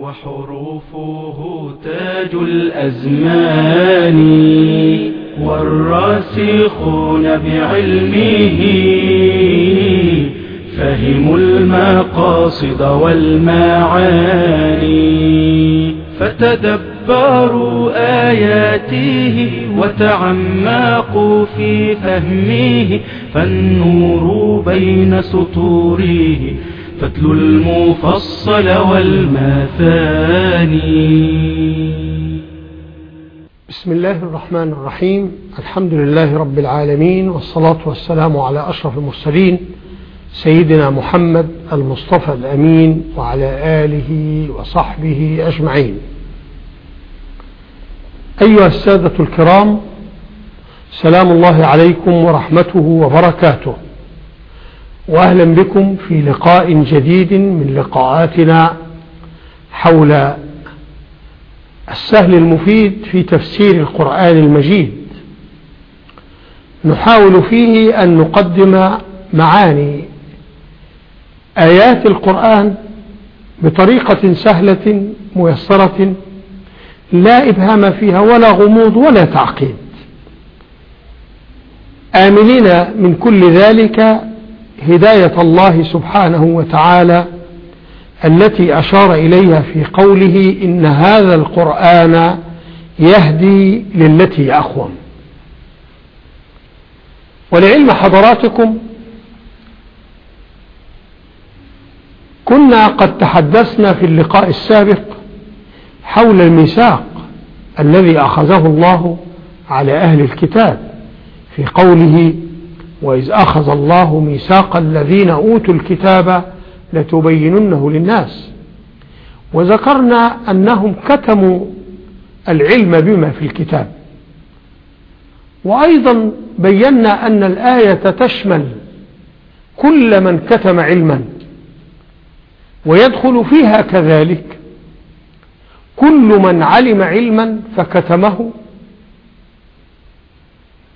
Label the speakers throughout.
Speaker 1: وحروفه تاج الأزمان والراسخون بعلمه فهموا المقاصد والمعاني فتدبروا آياته وتعمقوا في فهمه فالنور بين سطوره فتلو المفصل والمثاني.
Speaker 2: بسم الله الرحمن الرحيم. الحمد لله رب العالمين والصلاة والسلام على أشرف المرسلين سيدنا محمد المصطفى الأمين وعلى آله وصحبه أجمعين. أيها السادة الكرام سلام الله عليكم ورحمته وبركاته. وأهلا بكم في لقاء جديد من لقاءاتنا حول السهل المفيد في تفسير القرآن المجيد. نحاول فيه أن نقدم معاني آيات القرآن بطريقة سهلة ميسرة لا إبهام فيها ولا غموض ولا تعقيد. آمنين من كل ذلك هداية الله سبحانه وتعالى التي أشار إليها في قوله إن هذا القرآن يهدي للتي أخوم ولعلم حضراتكم كنا قد تحدثنا في اللقاء السابق حول الميثاق الذي أخذه الله على أهل الكتاب في قوله وإذ أخذ الله ميثاق الذين أوتوا الكتاب لتبيننه للناس. وذكرنا أنهم كتموا العلم بما في الكتاب. وأيضا بينا أن الآية تشمل كل من كتم علما ويدخل فيها كذلك كل من علم علما فكتمه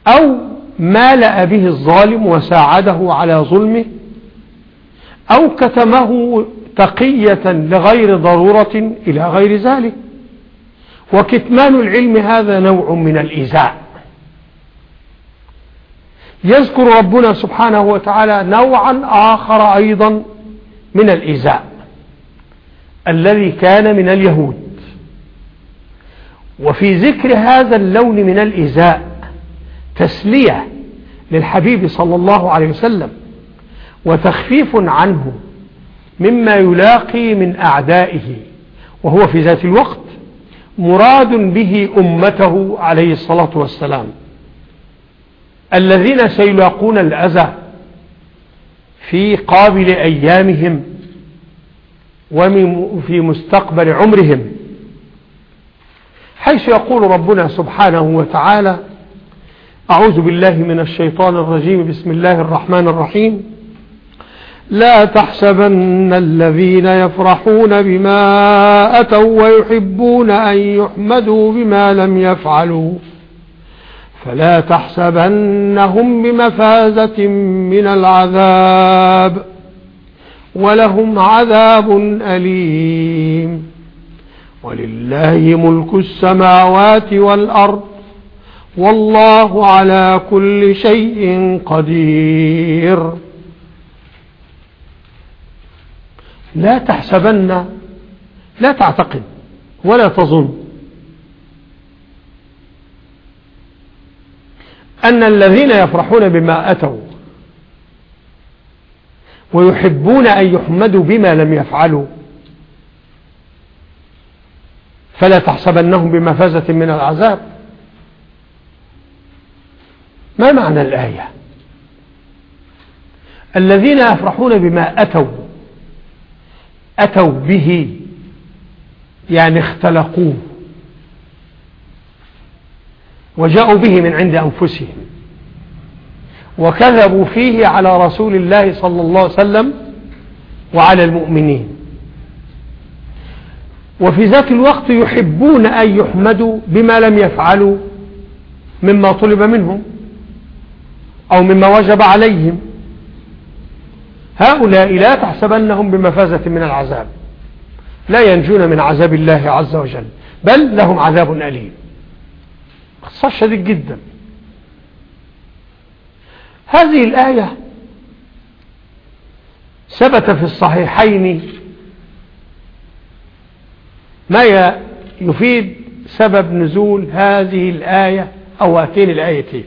Speaker 2: أو مالأ به الظالم وساعده على ظلمه أو كتمه تقية لغير ضرورة إلى غير ذلك. وكتمان العلم هذا نوع من الإيذاء. يذكر ربنا سبحانه وتعالى نوعا آخر أيضا من الإيذاء. الذي كان من اليهود. وفي ذكر هذا اللون من الإيذاء تسلية للحبيب صلى الله عليه وسلم وتخفيف عنه مما يلاقي من أعدائه وهو في ذات الوقت مراد به أمته عليه الصلاة والسلام. الذين سيلاقون الأذى في قابل أيامهم وفي مستقبل عمرهم حيث يقول ربنا سبحانه وتعالى أعوذ بالله من الشيطان الرجيم. بسم الله الرحمن الرحيم. لا تحسبن الذين يفرحون بما أتوا ويحبون أن يحمدوا بما لم يفعلوا. فلا تحسبنهم بمفازة من العذاب ولهم عذاب أليم. ولله ملك السماوات والأرض والله على كل شيء قدير. لا تحسبن لا تعتقد ولا تظن أن الذين يفرحون بما أتوا ويحبون أن يحمدوا بما لم يفعلوا فلا تحسبنهم بمفازة من العذاب. ما معنى الآية؟ الذين يفرحون بما أتوا أتوا به يعني اختلقوه وجاءوا به من عند أنفسهم وكذبوا فيه على رسول الله صلى الله عليه وسلم وعلى المؤمنين. وفي ذات الوقت يحبون أن يحمدوا بما لم يفعلوا مما طلب منهم. أو مما وجب عليهم. هؤلاء لا تحسبنهم بمفازة من العذاب. لا ينجون من عذاب الله عز وجل بل لهم عذاب أليم. اختصار شديد جدا. هذه الآية ثبت في الصحيحين. ما يفيد سبب نزول هذه الآية أو هاتين الآيتين؟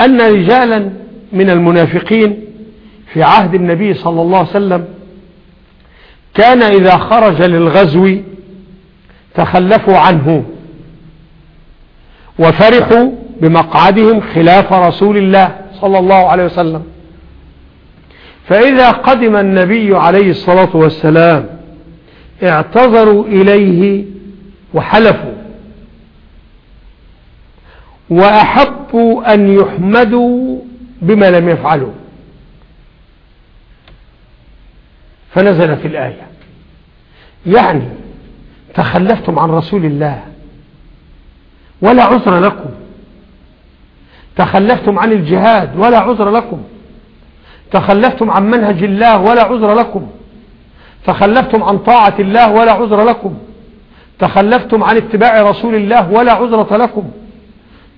Speaker 2: أن رجالا من المنافقين في عهد النبي صلى الله عليه وسلم كان إذا خرج للغزو تخلفوا عنه وفرحوا بمقعدهم خلاف رسول الله صلى الله عليه وسلم. فإذا قدم النبي عليه الصلاة والسلام اعتذروا إليه وحلفوا. وأحبوا أن يحمدوا بما لم يفعلوا. فنزلت الآية. يعني تخلفتم عن رسول الله. ولا عذر لكم. تخلفتم عن الجهاد ولا عذر لكم. تخلفتم عن منهج الله ولا عذر لكم. تخلفتم عن طاعة الله ولا عذر لكم. تخلفتم عن اتباع رسول الله ولا عذرة لكم.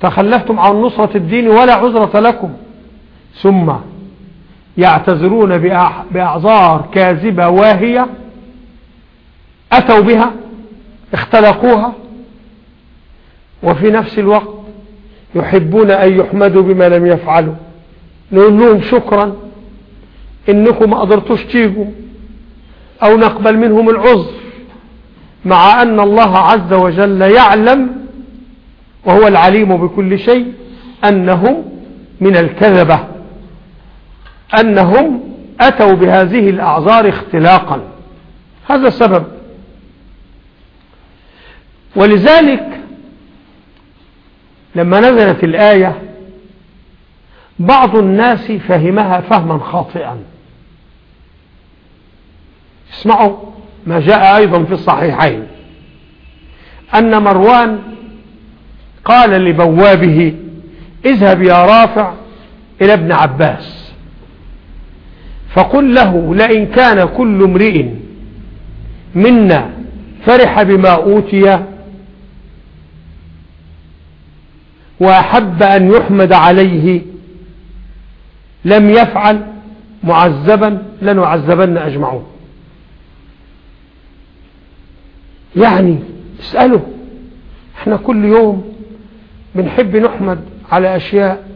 Speaker 2: تخلفتم عن نصرة الدين ولا عذرة لكم. ثم يعتذرون بأعذار كاذبة واهية أتوا بها اختلقوها وفي نفس الوقت يحبون أن يحمدوا بما لم يفعلوا. نقول لهم شكرا إنكم ما قدرتوش تيجوا أو نقبل منهم العذر مع أن الله عز وجل يعلم وهو العليم بكل شيء أنهم من الكذبة أنهم أتوا بهذه الأعذار اختلاقا. هذا السبب. ولذلك لما نزلت الآية بعض الناس فهمها فهما خاطئا. اسمعوا ما جاء أيضا في الصحيحين. أن مروان قال لبوابه اذهب يا رافع إلى ابن عباس. فقل له لئن كان كل امرئ منا فرح بما أوتي وأحب أن يحمد عليه لم يفعل معذبا لنعذبن أجمعون. يعني اسأله إحنا كل يوم بنحب نحمد على أشياء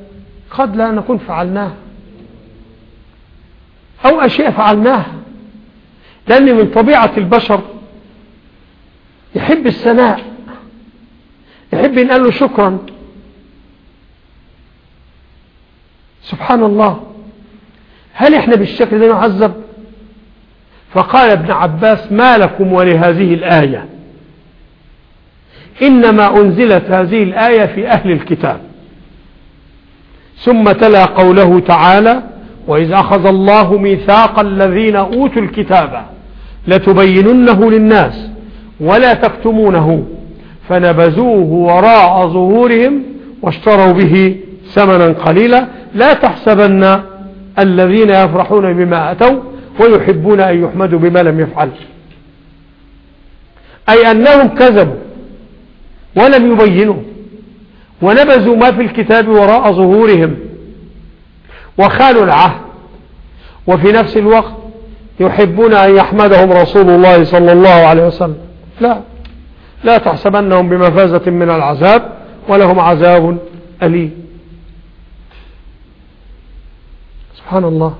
Speaker 2: قد لا نكون فعلناها أو أشياء فعلناها لأن من طبيعة البشر يحب الثناء يحب ينقل له شكرا. سبحان الله. هل إحنا بالشكل ده نعذب؟ فقال ابن عباس ما لكم ولهذه الآية. إنما أنزلت هذه الآية في أهل الكتاب. ثم تلا قوله تعالى وإذ أخذ الله ميثاق الذين أوتوا الكتاب لتبيننه للناس ولا تكتمونه فنبذوه وراء ظهورهم واشتروا به ثمنا قليلا. لا تحسبن الذين يفرحون بما أتوا ويحبون أن يحمدوا بما لم يفعل. أي أنهم كذبوا. ولم يبينوا. ونبذوا ما في الكتاب وراء ظهورهم. وخالوا العهد. وفي نفس الوقت يحبون أن يحمدهم رسول الله صلى الله عليه وسلم. لا. لا تحسبنهم بمفازة من العذاب ولهم عذاب أليم. سبحان الله.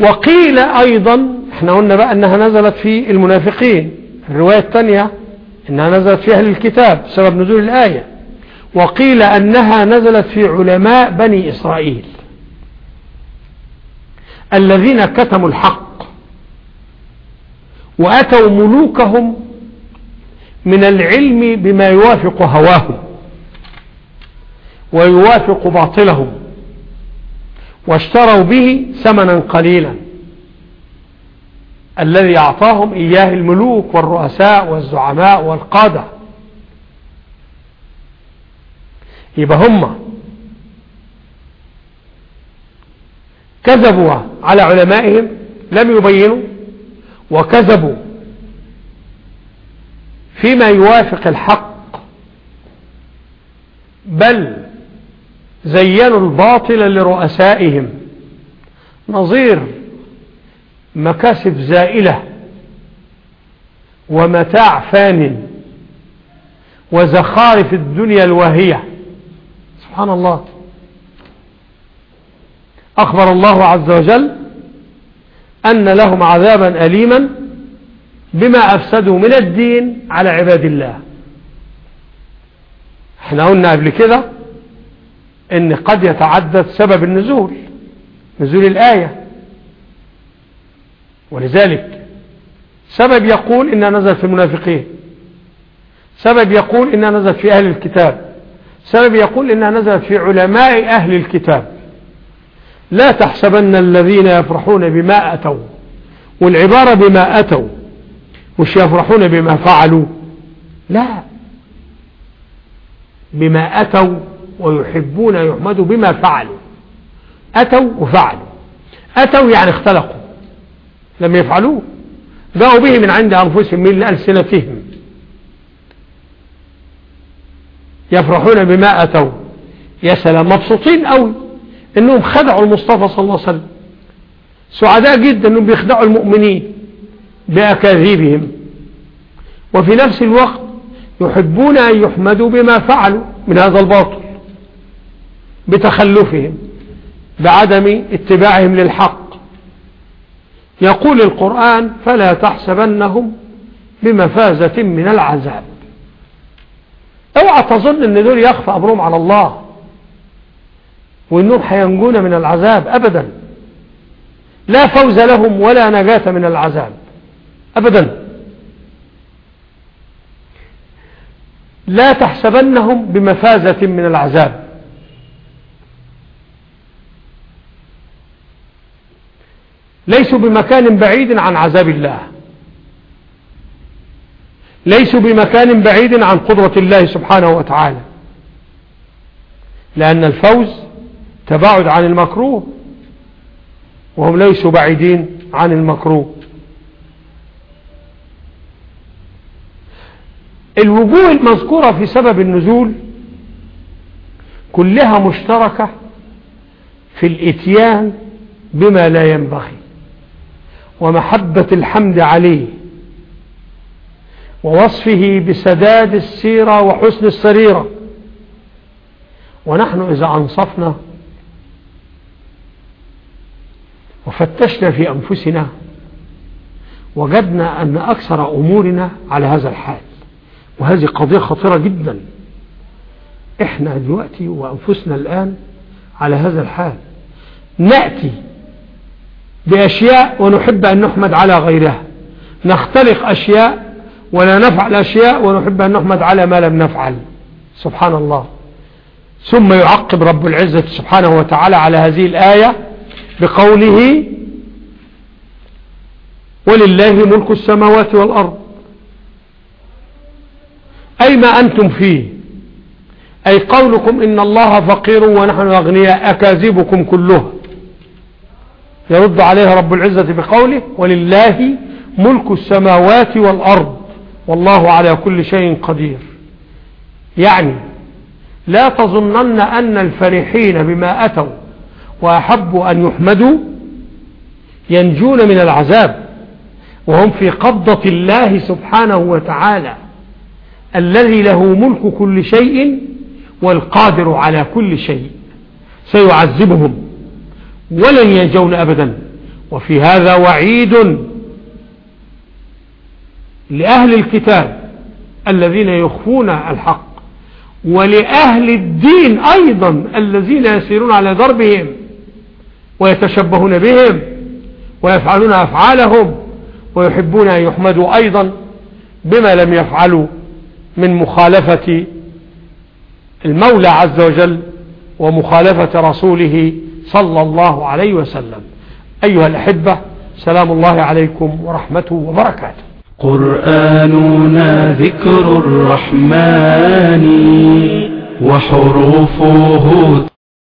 Speaker 2: وقيل أيضا إحنا قلنا بقى أنها نزلت في المنافقين. الرواية الثانية أنها نزلت في أهل الكتاب سبب نزول الآية. وقيل أنها نزلت في علماء بني إسرائيل. الذين كتموا الحق. وأتوا ملوكهم من العلم بما يوافق هواهم. ويوافق باطلهم. واشتروا به ثمنا قليلا. الذي أعطاهم إياه الملوك والرؤساء والزعماء والقادة. يبقى هم كذبوا على علمائهم لم يبينوا وكذبوا فيما يوافق الحق. بل زينوا الباطل لرؤسائهم. نظير مكاسب زائلة ومتاع فان وزخارف الدنيا الواهية سبحان الله. أخبر الله عز وجل أن لهم عذابا أليما بما أفسدوا من الدين على عباد الله. إحنا قلنا قبل كده إن قد يتعدد سبب النزول نزول الآية. ولذلك سبب يقول إنها نزل في المنافقين سبب يقول إنها نزلت في أهل الكتاب سبب يقول إنها نزلت في علماء أهل الكتاب. لا تحسبن الذين يفرحون بما أتوا والعبارة بما أتوا مش يفرحون بما فعلوا لا. بما أتوا ويحبون يحمدوا بما فعلوا أتوا وفعلوا. أتوا يعني اختلقوا. لم يفعلوه. جاءوا به من عند أنفسهم من ألسنتهم. يفرحون بما أتوا. يا سلام مبسوطين قوي إنهم خدعوا المصطفى صلى الله عليه وسلم. سعداء جدا إنهم بيخدعوا المؤمنين بأكاذيبهم. وفي نفس الوقت يحبون أن يحمدوا بما فعلوا من هذا الباطل بتخلفهم بعدم اتباعهم للحق. يقول القرآن فلا تحسبنهم بمفازة من العذاب. اوعى تظن أن دول يخفى أمرهم على الله وإنهم حينجون من العذاب ابدا. لا فوز لهم ولا نجاة من العذاب ابدا. لا تحسبنهم بمفازة من العذاب. ليسوا بمكان بعيد عن عذاب الله. ليسوا بمكان بعيد عن قدرة الله سبحانه وتعالى. لأن الفوز تباعد عن المكروه وهم ليسوا بعيدين عن المكروه. الوجوه المذكورة في سبب النزول كلها مشتركة في الإتيان بما لا ينبغي. ومحبة الحمد عليه ووصفه بسداد السيرة وحسن السريرة. ونحن إذا أنصفنا وفتشنا في أنفسنا وجدنا أن أكثر أمورنا على هذا الحال وهذه قضية خطيرة جدا. إحنا دلوقتي وأنفسنا الآن على هذا الحال. نأتي بأشياء ونحب أن نحمد على غيرها. نختلق أشياء ولا نفعل أشياء ونحب أن نحمد على ما لم نفعل. سبحان الله. ثم يعقب رب العزة سبحانه وتعالى على هذه الآية بقوله ولله ملك السماوات والأرض أي ما أنتم فيه. أي قولكم إن الله فقير ونحن أغنياء. أكاذبكم كلها يرد عليها رب العزة بقوله ولله ملك السماوات والأرض والله على كل شيء قدير. يعني لا تظنن أن الفرحين بما أتوا وأحبوا أن يحمدوا ينجون من العذاب وهم في قبضة الله سبحانه وتعالى الذي له ملك كل شيء والقادر على كل شيء. سيعذبهم. ولن ينجون أبدا. وفي هذا وعيد لأهل الكتاب الذين يخفون الحق ولأهل الدين أيضا الذين يسيرون على ضربهم ويتشبهون بهم ويفعلون أفعالهم ويحبون أن يحمدوا أيضا بما لم يفعلوا من مخالفة المولى عز وجل ومخالفة رسوله صلى الله عليه وسلم. أيها الأحبة سلام الله عليكم ورحمته وبركاته.
Speaker 1: قرآننا ذكر الرحمن وحروفه